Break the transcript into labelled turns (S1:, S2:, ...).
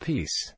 S1: Peace.